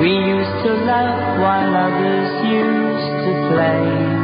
We used to love while others used to play.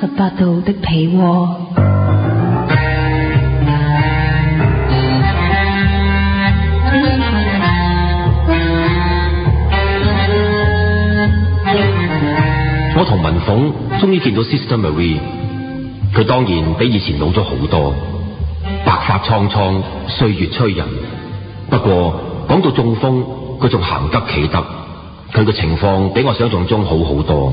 十八度的被窝。我同文凤终于见到 Sister Mary，佢当然比以前老咗好多，白发苍苍，岁月催人。不过讲到中风，佢仲行得企得，佢嘅情况比我想象中好好多。